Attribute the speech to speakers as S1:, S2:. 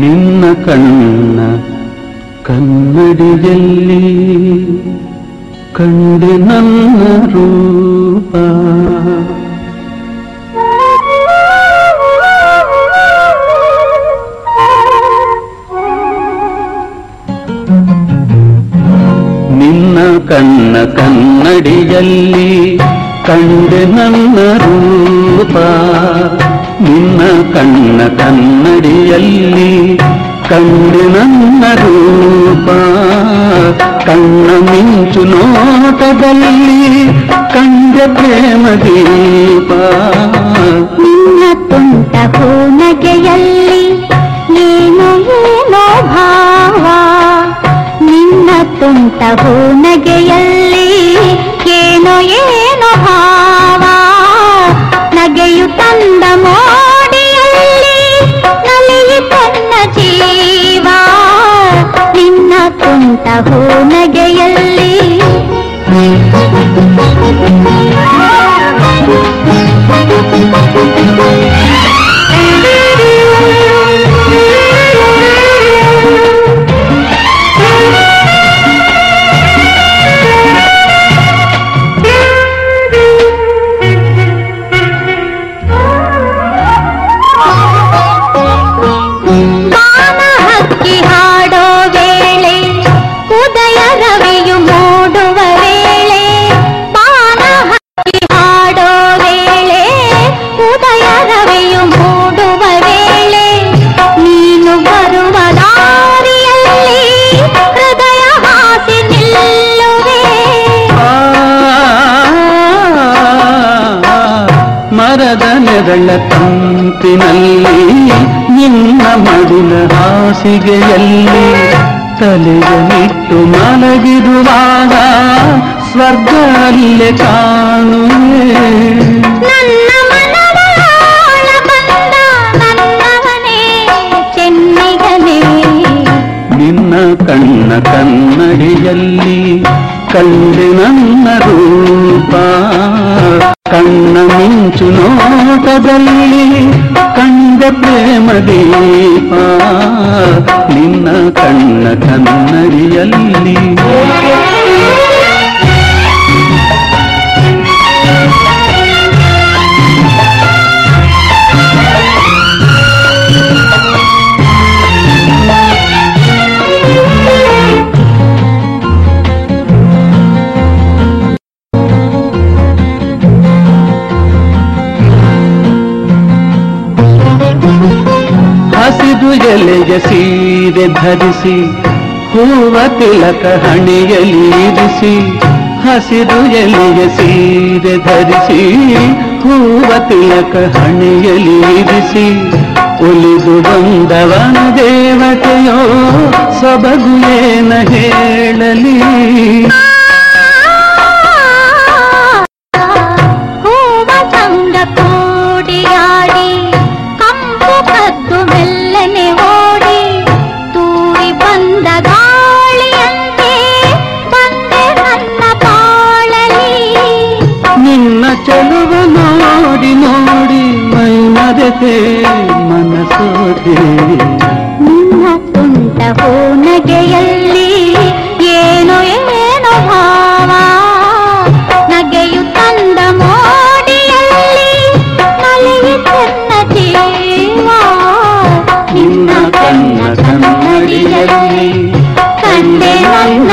S1: ನಿನ್ನ ಕಣ್ಣ ಕನ್ನಡಿಯಲ್ಲಿ ಕಂಡೆ ನನ್ನ ರೂಪ ಕಣ್ಣ ಕನ್ನಡಿಯಲ್ಲಿ ಕಂಡೆ ನನ್ನ ರೂಪ. ನಿನ್ನ ಕಣ್ಣ ಕನ್ನಡಿಯಲ್ಲಿ ಕಂಡೆ ನನ್ನ ರೂಪ. ಕಣ್ಣ ಮಿಂಚು ನೋಟದಲ್ಲಿ ಕಂಡ ಪ್ರೇಮ ದೀಪ.
S2: ನಿನ್ನ ತುಂಟ
S1: ನೆರಳ ತಂಪಿನಲ್ಲಿ ನಿನ್ನ ಮಡಿಲ ಹಾಸಿಗೆಯಲ್ಲಿ ತಲೆಯನ್ನಿಟ್ಟು ಮಲಗಿರುವಾಗ ಸ್ವರ್ಗದಲ್ಲೇ ಕಾಣುವೆ. ನಿನ್ನ ಕಣ್ಣ ಕನ್ನಡಿಯಲ್ಲಿ ಕಂಡೆ ನನ್ನ ರೂಪ. ಕಣ್ಣ ಮಿಂಚು ನೋಟದಲ್ಲಿ ಕಂಡ ಪ್ರೇಮ ದೀಪ ನಿನ್ನ ಕಣ್ಣ ಕನ್ನಡಿಯಲ್ಲಿ ಹಸಿರು ಎಲೆಯ ಸೀರೆ ಧರಿಸಿ ಹೂವ ತಿಲಕ ಹಣೆಯಲಿರಿಸಿ ಹಸಿರು ಎಲೆಯ ಸೀರೆ ಧರಿಸಿ ಹೂವ ತಿಲಕ ಹಣೆಯಲಿರಿಸಿ ಒಲಿದು ಬಂದವನ ದೇವತೆಯೋ ಸೊಬಗು ಏನ ಹೇಳಲಿ ಆ
S2: ನಿನ್ನ ತುಂಟ ನಗೆಯಲ್ಲಿ ಏನು ಏನೋ ಭಾವ. ನಗೆಯು ತಂದ ಮೋಡಿಯಲ್ಲಿ ನಲಿಯುತ್ತ ಜೀವ. ನಿನ್ನ ಕಣ್ಣ ಕನ್ನಡಿಯಲ್ಲಿ ಕಂಡೆ ನನ್ನ